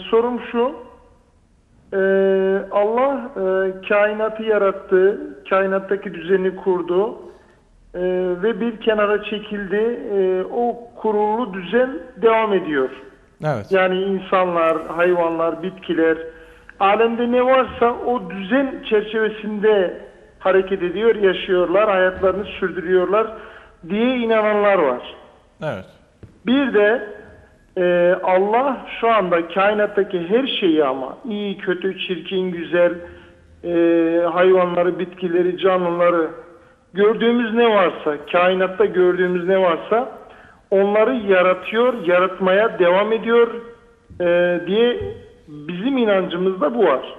sorum şu. Ee, Allah e, kainatı yarattı, kainattaki düzeni kurdu Ee, ve bir kenara çekildi. Ee, o kurulu düzen devam ediyor. Evet. Yani insanlar, hayvanlar, bitkiler, alemde ne varsa o düzen çerçevesinde hareket ediyor, yaşıyorlar, hayatlarını sürdürüyorlar diye inananlar var. Evet. Bir de e, Allah şu anda kainattaki her şeyi ama iyi, kötü, çirkin, güzel, e, hayvanları, bitkileri, canlıları gördüğümüz ne varsa, kainatta gördüğümüz ne varsa onları yaratıyor, yaratmaya devam ediyor e, diye bizim inancımızda bu var.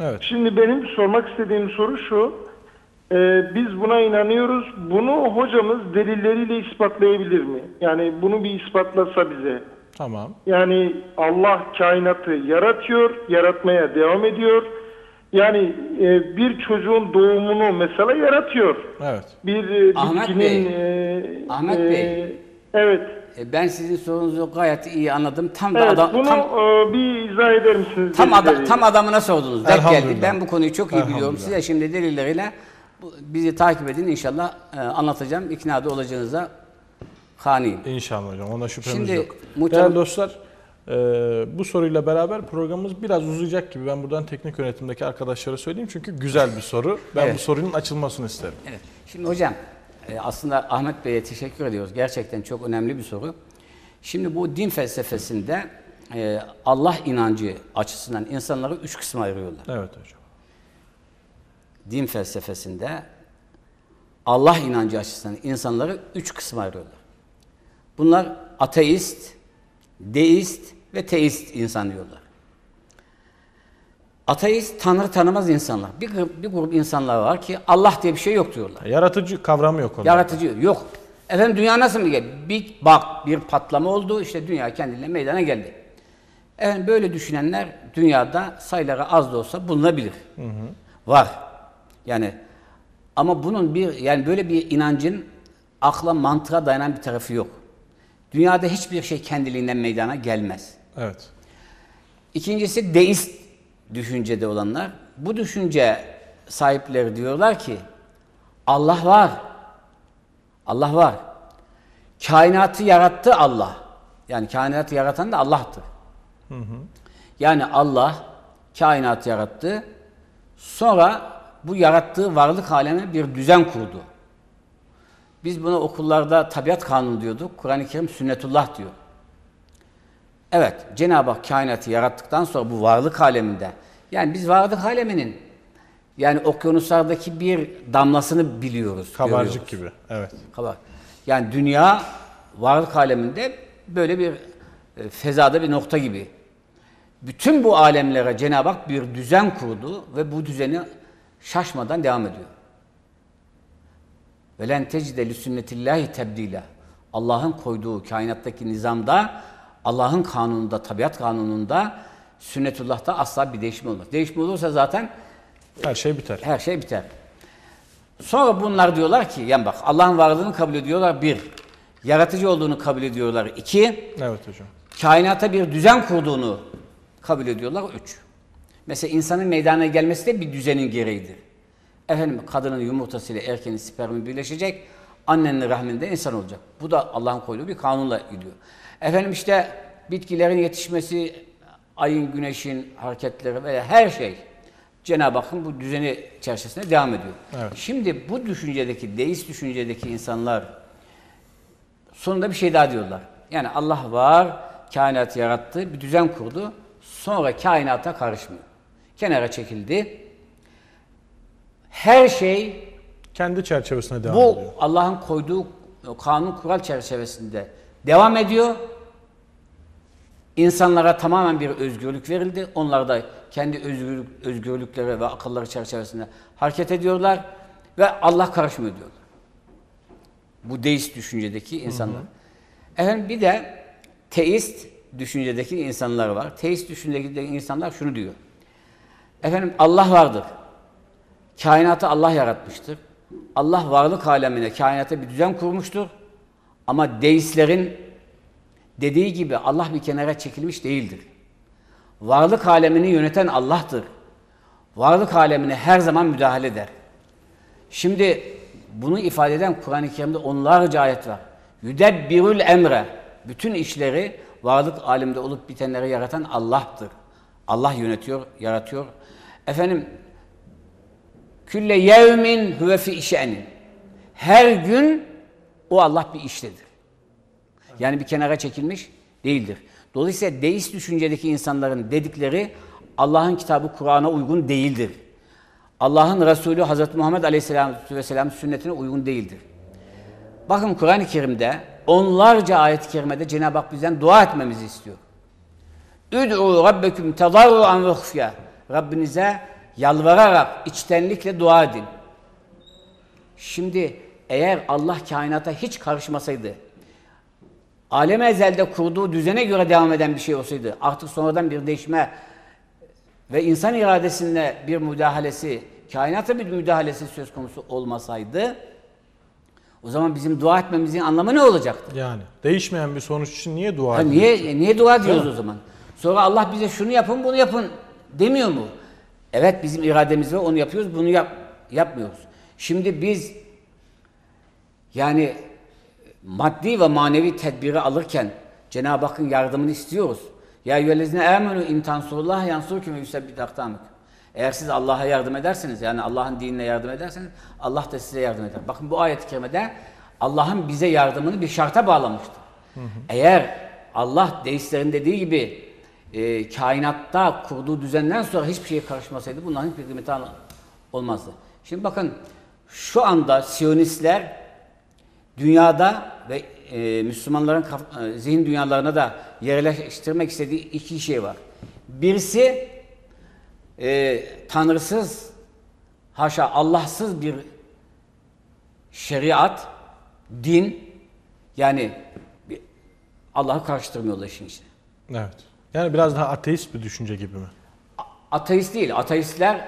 Evet. Şimdi benim sormak istediğim soru şu. Ee, biz buna inanıyoruz. Bunu hocamız delilleriyle ispatlayabilir mi? Yani bunu bir ispatlasa bize. Tamam. Yani Allah kainatı yaratıyor, yaratmaya devam ediyor. Yani e, bir çocuğun doğumunu mesela yaratıyor. Evet. Bir e, Ahmet bitkinin... Bey, e, Ahmet e, Bey. Evet. E, Ben sizin sorunuzu gayet iyi anladım. Tam da Evet, adam bunu tam e, bir izah eder misiniz? tam, ada- tam adamına sordunuz. Denk geldi. Ben bu konuyu çok iyi biliyorum. Size şimdi delilleriyle bizi takip edin inşallah e, anlatacağım. İkna da olacağınıza kaniyim. İnşallah hocam. Ona şüphemiz Şimdi yok. muhtemel- Değerli dostlar, e, bu soruyla beraber programımız biraz uzayacak gibi. Ben buradan teknik yönetimdeki arkadaşlara söyleyeyim. Çünkü güzel bir soru. Ben Evet. bu sorunun açılmasını isterim. Evet. Şimdi hocam e, aslında Ahmet Bey'e teşekkür ediyoruz. Gerçekten çok önemli bir soru. Şimdi bu din felsefesinde e, Allah inancı açısından insanları üç kısma ayırıyorlar. Evet hocam. Din felsefesinde Allah inancı açısından insanları üç kısma ayırıyorlar. Bunlar ateist, deist ve teist insan diyorlar. Ateist tanrı tanımaz insanlar. Bir, grup- bir grup insanlar var ki Allah diye bir şey yok diyorlar. Yaratıcı kavramı yok onda. Yaratıcı yok. Efendim dünya nasıl mı geldi? Bir bak bir patlama oldu işte dünya kendine meydana geldi. Efendim böyle düşünenler dünyada sayıları az da olsa bulunabilir. Var. Yani ama bunun bir yani böyle bir inancın akla mantığa dayanan bir tarafı yok. Dünyada hiçbir şey kendiliğinden meydana gelmez. Evet. İkincisi deist düşüncede olanlar. Bu düşünce sahipleri diyorlar ki Allah var. Allah var. Kainatı yarattı Allah. Yani kainatı yaratan da Allah'tır. Yani Allah kainatı yarattı. Sonra bu yarattığı varlık alemine bir düzen kurdu. Biz buna okullarda tabiat kanunu diyorduk. Kur'an-ı Kerim sünnetullah diyor. Evet, Cenab-ı Hak kainatı yarattıktan sonra bu varlık aleminde, yani biz varlık aleminin yani okyanuslardaki bir damlasını biliyoruz. Kabarcık görüyoruz. gibi. Evet. Kabar. Yani dünya varlık aleminde böyle bir e, fezada bir nokta gibi. Bütün bu alemlere Cenab-ı Hak bir düzen kurdu ve bu düzeni şaşmadan devam ediyor. Velen tecide li sünnetillahi tebdila. Allah'ın koyduğu kainattaki nizamda, Allah'ın kanununda, tabiat kanununda, sünnetullah'ta asla bir değişim olmaz. Değişim olursa zaten Her şey biter. her şey biter. Sonra bunlar diyorlar ki, yani bak Allah'ın varlığını kabul ediyorlar bir, yaratıcı olduğunu kabul ediyorlar iki, Evet hocam. kainata bir düzen kurduğunu kabul ediyorlar üç. Mesela insanın meydana gelmesi de bir düzenin gereğidir. Efendim kadının yumurtasıyla erkeğin spermi birleşecek, annenin rahminde insan olacak. Bu da Allah'ın koyduğu bir kanunla gidiyor. Efendim işte bitkilerin yetişmesi, ayın, güneşin hareketleri veya her şey Cenab-ı Hakk'ın bu düzeni çerçevesinde devam ediyor. Evet. Şimdi bu düşüncedeki, deist düşüncedeki insanlar sonunda bir şey daha diyorlar. Yani Allah var, kainatı yarattı, bir düzen kurdu. Sonra kainata karışmıyor. Kenara çekildi. Her şey Kendi çerçevesine devam bu ediyor. Allah'ın koyduğu kanun kural çerçevesinde devam ediyor. İnsanlara tamamen bir özgürlük verildi. Onlar da kendi özgürlük, özgürlükleri ve akılları çerçevesinde hareket ediyorlar ve Allah karışmıyor diyorlar. Bu deist düşüncedeki insanlar. Efendim bir de teist düşüncedeki insanlar var. Teist düşüncedeki insanlar şunu diyor. Efendim Allah vardır. Kainatı Allah yaratmıştır. Allah varlık alemine, kainata bir düzen kurmuştur. Ama deistlerin dediği gibi Allah bir kenara çekilmiş değildir. Varlık alemini yöneten Allah'tır. Varlık alemine her zaman müdahale eder. Şimdi bunu ifade eden Kur'an-ı Kerim'de onlarca ayet var. Yüdebbirül emre. Bütün işleri varlık alemde olup bitenleri yaratan Allah'tır. Allah yönetiyor, yaratıyor. Efendim külle yevmin huve fi işenin. Her gün o Allah bir iştedir. Yani bir kenara çekilmiş değildir. Dolayısıyla deist düşüncedeki insanların dedikleri Allah'ın kitabı Kur'an'a uygun değildir. Allah'ın Resulü Hazreti Muhammed Aleyhisselatü Vesselam sünnetine uygun değildir. Bakın Kur'an-ı Kerim'de onlarca ayet-i kerimede Cenab-ı Hak bizden dua etmemizi istiyor. Üd'u rabbeküm tedarruan ve hufya. Rabbinize yalvararak, içtenlikle dua edin. Şimdi eğer Allah kainata hiç karışmasaydı, alem ezelde kurduğu düzene göre devam eden bir şey olsaydı, artık sonradan bir değişme ve insan iradesinde bir müdahalesi, kainata bir müdahalesi söz konusu olmasaydı, o zaman bizim dua etmemizin anlamı ne olacaktı? Yani değişmeyen bir sonuç için niye dua ediyoruz? niye niye dua diyoruz o zaman? Sonra Allah bize şunu yapın, bunu yapın demiyor mu? Evet bizim irademiz var, onu yapıyoruz, bunu yap, yapmıyoruz. Şimdi biz yani maddi ve manevi tedbiri alırken Cenab-ı Hakk'ın yardımını istiyoruz. Ya eyyühellezine amenu in tansurullah yansurkum ve yusebbit akdamıkum. Eğer siz Allah'a yardım ederseniz yani Allah'ın dinine yardım ederseniz Allah da size yardım eder. Bakın bu ayet-i kerimede Allah'ın bize yardımını bir şarta bağlamıştır. Eğer Allah deistlerin dediği gibi e, kainatta kurduğu düzenden sonra hiçbir şeye karışmasaydı bunların hiçbir kıymeti olmazdı. Şimdi bakın şu anda Siyonistler dünyada ve e, Müslümanların e, zihin dünyalarına da yerleştirmek istediği iki şey var. Birisi e, tanrısız, haşa Allahsız bir şeriat, din, yani Allah'ı karıştırmıyorlar işin içine. Evet. Yani biraz daha ateist bir düşünce gibi mi? Ateist değil. Ateistler e,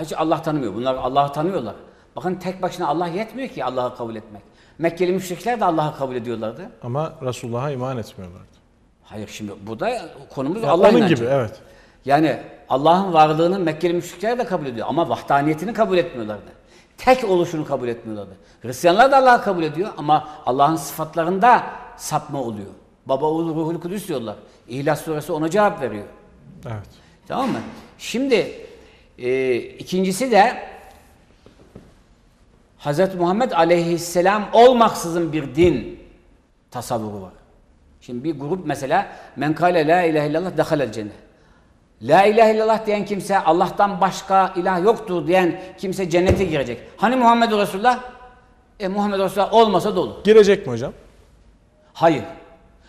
hiç Allah tanımıyor. Bunlar Allah'ı tanıyorlar. Bakın tek başına Allah yetmiyor ki Allah'ı kabul etmek. Mekkeli müşrikler de Allah'ı kabul ediyorlardı. Ama Resulullah'a iman etmiyorlardı. Hayır şimdi burada konumuz Ya Allah onun inancı. gibi evet. Yani Allah'ın varlığını Mekkeli müşrikler de kabul ediyor ama vahdaniyetini kabul etmiyorlardı. Tek oluşunu kabul etmiyorlardı. Hristiyanlar da Allah'ı kabul ediyor ama Allah'ın sıfatlarında sapma oluyor. Baba, oğul, ruhul kudüs diyorlar. İhlas suresi ona cevap veriyor. Evet. Tamam mı? Şimdi e, ikincisi de Hz. Muhammed aleyhisselam olmaksızın bir din tasavvuru var. Şimdi bir grup mesela men kâle la ilahe illallah dehalel cennet. La ilahe illallah diyen kimse Allah'tan başka ilah yoktur diyen kimse cennete girecek. Hani Muhammed Resulullah? E Muhammed Resulullah olmasa da olur. Girecek mi hocam? Hayır.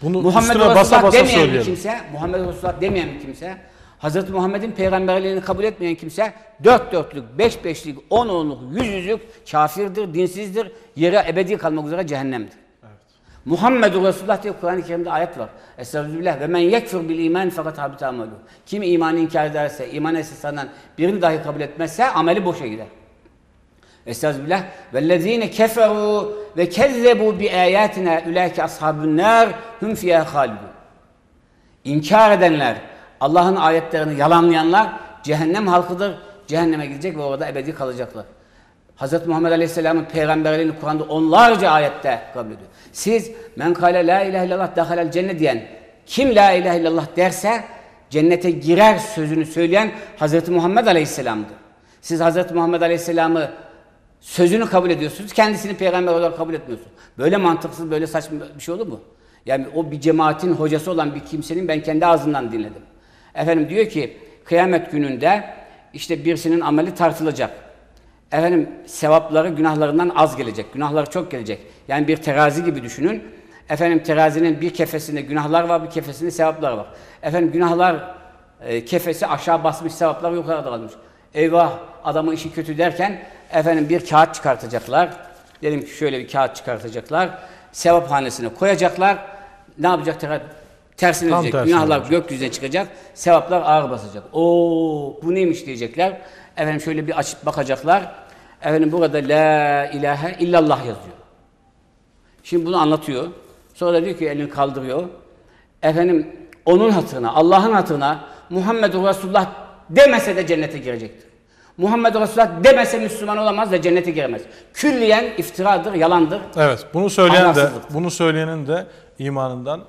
Bunu Muhammed üstüne basa basa demeyen söyleyelim. kimse, Muhammed Resulullah demeyen kimse, Hazreti Muhammed'in peygamberliğini kabul etmeyen kimse dört dörtlük, beş beşlik, on onluk, yüz yüzlük kafirdir, dinsizdir, yere ebedi kalmak üzere cehennemdir. Muhammedur Resulullah diye Kur'an-ı Kerim'de ayet var. Estağfirullah ve men yekfur bil iman fakat habita amelu. Kim imanı inkar ederse, iman esaslarından birini dahi kabul etmezse ameli boşa gider. Estağfirullah. Vellezine keferu ve kezzebu bi ayatina ulaike ashabun nar hum fiha halidun. İnkar edenler, Allah'ın ayetlerini yalanlayanlar cehennem halkıdır. Cehenneme gidecek ve orada ebedi kalacaklar. Hz. Muhammed Aleyhisselam'ın peygamberliğini Kur'an'da onlarca ayette kabul ediyor. Siz men kâle la ilahe illallah dehalel cennet diyen kim la ilahe illallah derse cennete girer sözünü söyleyen Hz. Muhammed Aleyhisselam'dır. Siz Hz. Muhammed Aleyhisselam'ı sözünü kabul ediyorsunuz, kendisini peygamber olarak kabul etmiyorsunuz. Böyle mantıksız, böyle saçma bir şey olur mu? Yani o bir cemaatin hocası olan bir kimsenin ben kendi ağzından dinledim. Efendim diyor ki kıyamet gününde işte birisinin ameli tartılacak. Efendim sevapları günahlarından az gelecek. Günahları çok gelecek. Yani bir terazi gibi düşünün. Efendim terazinin bir kefesinde günahlar var, bir kefesinde sevaplar var. Efendim günahlar e, kefesi aşağı basmış, sevaplar yukarıda kalmış. Eyvah adamın işi kötü derken efendim bir kağıt çıkartacaklar. Dedim ki şöyle bir kağıt çıkartacaklar. Sevap hanesine koyacaklar. Ne yapacak? Ter- Tersine Tam diyecek. tersine Günahlar olacak. gökyüzüne çıkacak. Sevaplar ağır basacak. Oo bu neymiş diyecekler. Efendim şöyle bir açıp bakacaklar. Efendim burada la ilahe illallah yazıyor. Şimdi bunu anlatıyor. Sonra diyor ki elini kaldırıyor. Efendim onun hatırına, Allah'ın hatırına Muhammedur Resulullah demese de cennete girecektir. Muhammedur Resulullah demese Müslüman olamaz ve cennete giremez. Külliyen iftiradır, yalandır. Evet. Bunu söyleyen de bunu söyleyenin de imanından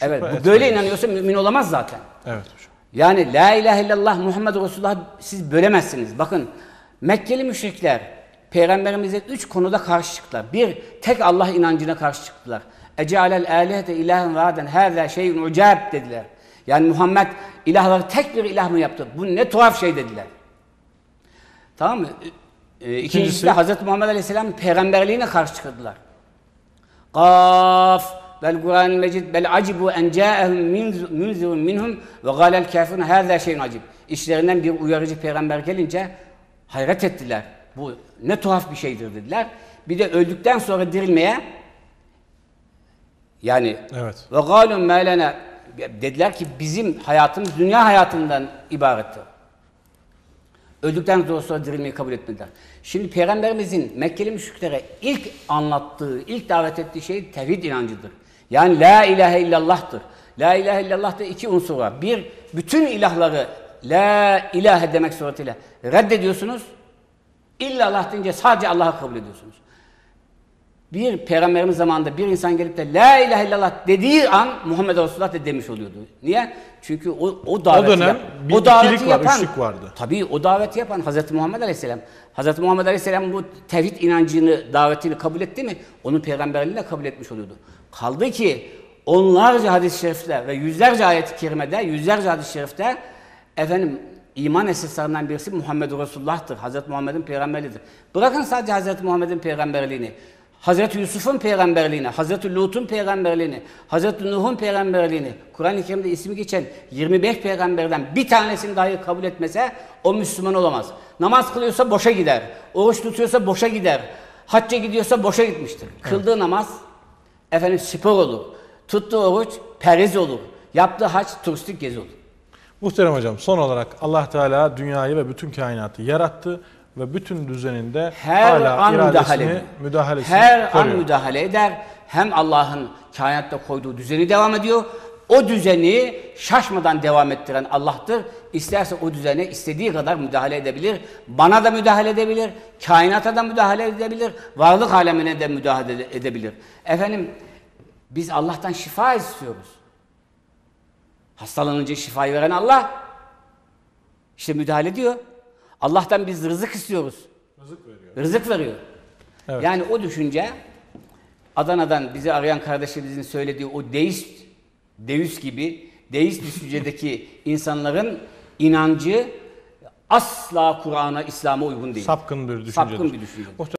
Evet, bu böyle inanıyorsa mümin olamaz zaten. Evet hocam. Yani la ilahe illallah Muhammed Resulullah siz bölemezsiniz. Bakın Mekkeli müşrikler peygamberimize üç konuda karşı çıktılar. Bir, tek Allah inancına karşı çıktılar. Ecealel alihete ilahen vaden her şeyin ucab dediler. Yani Muhammed ilahları tek bir ilah mı yaptı? Bu ne tuhaf şey dediler. Tamam mı? Ee, İkincisi de Hz. Muhammed Aleyhisselam'ın peygamberliğine karşı çıktılar. Kaf vel Kur'an mecid bel acibu en ca'ehum munzirun minhum ve galel kafirun hâzâ şeyin acib. İşlerinden bir uyarıcı peygamber gelince hayret ettiler. Bu ne tuhaf bir şeydir dediler. Bir de öldükten sonra dirilmeye yani Evet. ve galun melene dediler ki bizim hayatımız dünya hayatından ibarettir. Öldükten sonra, dirilmeyi kabul etmediler. Şimdi Peygamberimizin Mekkeli müşriklere ilk anlattığı, ilk davet ettiği şey tevhid inancıdır. Yani la ilahe illallah'tır. La ilahe illallah'ta iki unsur var. Bir, bütün ilahları la ilahe demek suretiyle reddediyorsunuz. İllallah deyince sadece Allah'ı kabul ediyorsunuz. Bir peygamberimiz zamanında bir insan gelip de la ilahe illallah dediği an Muhammed Resulullah da demiş oluyordu. Niye? Çünkü o, o daveti dönem yap- bir o daveti var, yapan, vardı. Tabii o daveti yapan Hazreti Muhammed Aleyhisselam. Hazreti Muhammed Aleyhisselam bu tevhid inancını, davetini kabul etti mi? Onun peygamberliğini de kabul etmiş oluyordu. Kaldı ki onlarca hadis-i şerifte ve yüzlerce ayet-i kerimede, yüzlerce hadis-i şerifte efendim iman esaslarından birisi Muhammed Resulullah'tır. Hazreti Muhammed'in peygamberliğidir. Bırakın sadece Hazreti Muhammed'in peygamberliğini. Hazreti Yusuf'un peygamberliğini, Hazreti Lut'un peygamberliğini, Hazreti Nuh'un peygamberliğini, Kur'an-ı Kerim'de ismi geçen 25 peygamberden bir tanesini dahi kabul etmese o Müslüman olamaz. Namaz kılıyorsa boşa gider. Oruç tutuyorsa boşa gider. Hacca gidiyorsa boşa gitmiştir. Kıldığı namaz efendim spor olur. Tuttuğu oruç periz olur. Yaptığı hac turistik gezi olur. Muhterem hocam son olarak Allah Teala dünyayı ve bütün kainatı yarattı ve bütün düzeninde her hala an müdahale müdahalesini Her koruyor. an müdahale eder. Hem Allah'ın kainatta koyduğu düzeni devam ediyor. O düzeni şaşmadan devam ettiren Allah'tır. İsterse o düzene istediği kadar müdahale edebilir. Bana da müdahale edebilir. Kainata da müdahale edebilir. Varlık alemine de müdahale edebilir. Efendim biz Allah'tan şifa istiyoruz. Hastalanınca şifayı veren Allah. İşte müdahale ediyor. Allah'tan biz rızık istiyoruz. Rızık veriyor. Rızık veriyor. Evet. Yani o düşünce Adana'dan bizi arayan kardeşimizin söylediği o deist, deist gibi deist düşüncedeki insanların inancı asla Kur'an'a, İslam'a uygun değil. Sapkın bir düşüncedir. Sapkın bir düşünce. Muhterem